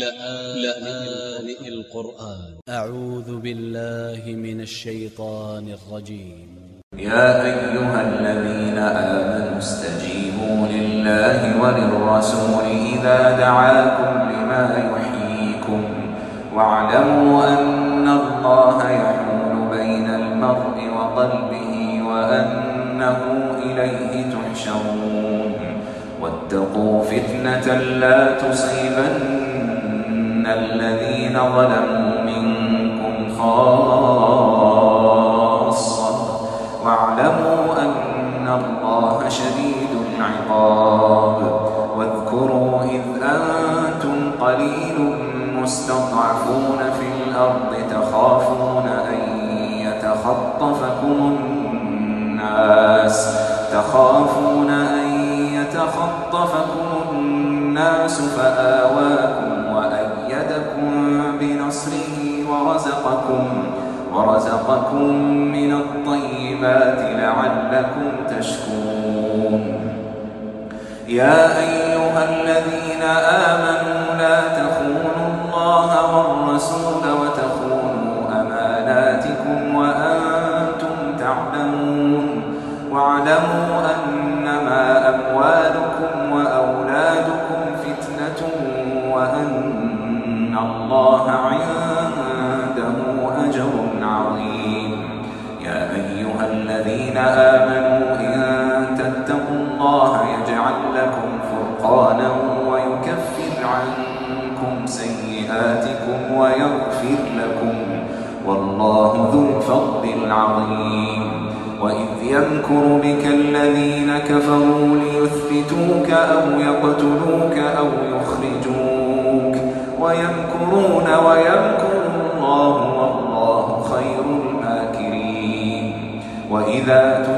لآن القرآن. أ ع و ذ ب ا ل ل ه من ا ل ش ي ط ا ن ا ل ج ي م يا أيها الذين آمنوا استجيبوا لله وللرسول إذا دعاكم لما يحييكم. واعلموا أن الله يحول بين المرء وقلبه وأنه إليه تحشرون. واتقوا فتنة لا تصيبن الذين ظلموا منكم خاصة. واعلموا أن الله شديد العقاب. واذكروا إذ أنتم قليل مستضعفون في الأرض تخافون أن يتخطفكم الناس. تخافون أن يتخطفكم الناس فآواكم ورزقكم من الطيبات لعلكم تشكرون. يا أيها العظيم وإذ يمكر بك الذين كفروا ليثبتوك أو يقتلوك أو يخرجوك. ويمكرون ويمكر الله والله خير الماكرين. وإذا تتلى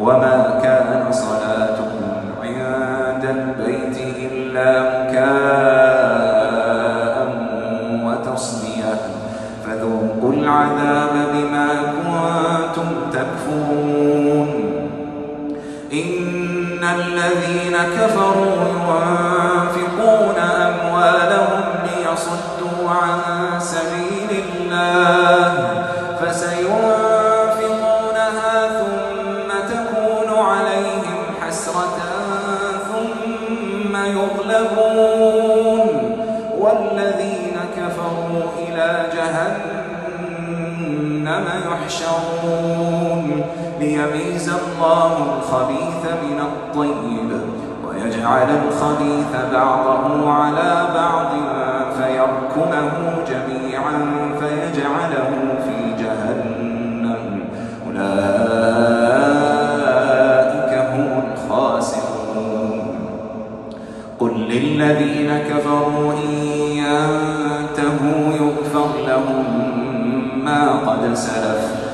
وما كان صلاتهم عند البيت إلا مكاء وتصديه فذوقوا العذاب بما كنتم تكفرون إن الذين كفروا ينفقون جهنم يحشرون. ليميز الله الخبيث من الطيب ويجعل الخبيث بعضه على بعض فيركمه جميعا فيجعله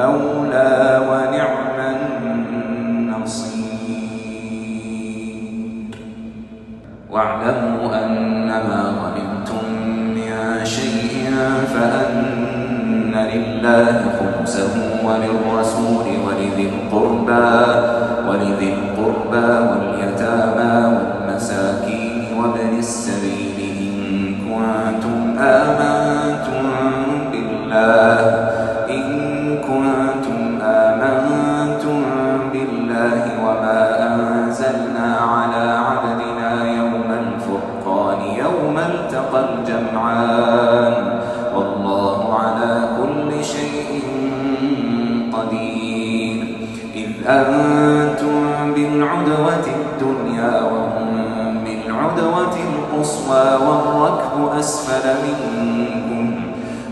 المولى ونعم النصير. واعلموا أنما غنمتم من شيء فأن لله خمسه وللرسول ولذي القربى والركب أسفل منكم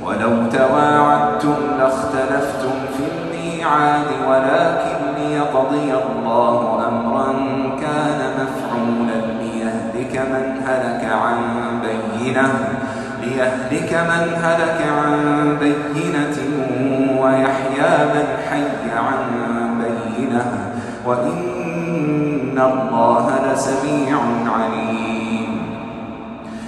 ولو تواعدتم لاختلفتم في الميعاد ولكن ليقضي الله أمرا كان مفعولا ليهلك من هلك عن بينة ليهلك من هلك عن بينة ويحيى من حي عن بينة وإن الله لسميع عليم.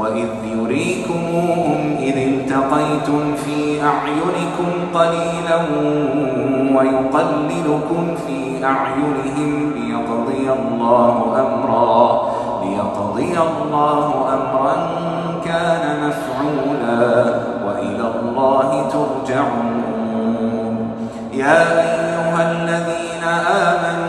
وإذ يريكموهم إذ التقيتم في أعينكم قليلا ويقللكم في أعينهم ليقضي الله أمرا ليقضي الله أمرا كان مفعولا وإلى الله ترجعون يا أيها الذين آمنوا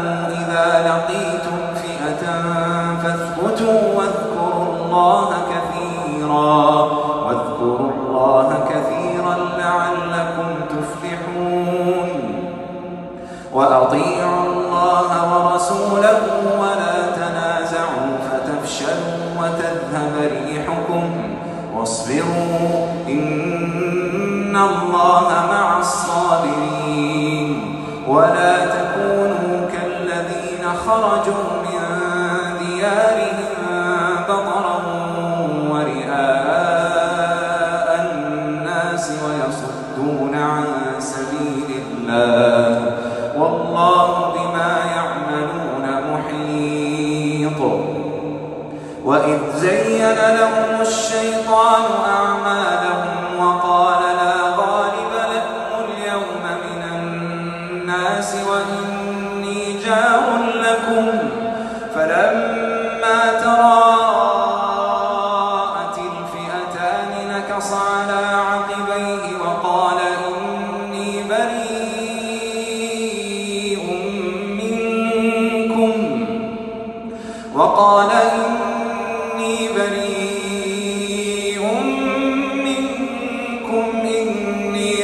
الله مع الصابرين ولا تكونوا كالذين خرجوا من ديارهم بطرا ورئاء الناس ويصدون عن سبيل الله والله بما يعملون محيط. وإذ زين لهم الشيطان أعمالهم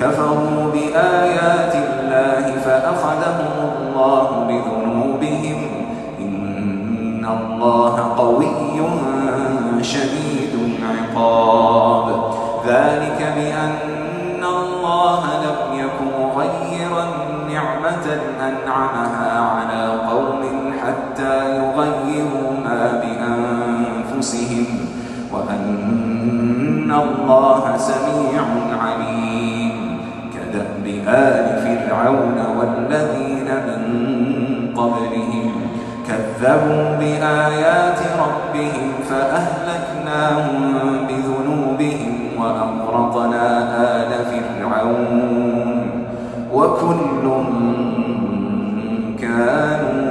كفروا بآيات الله فأخذهم الله بذنوبهم. إن الله قوي شديد العقاب. ذلك بأن الله لم يكن مغيرا نعمة أنعمها على قوم حتى يغيروا ما بأنفسهم وأن الله سميع عليم. لآل فرعون والذين من قبلهم كذبوا بآيات ربهم فأهلكناهم بذنوبهم وأغرقنا آل فرعون وكل كانوا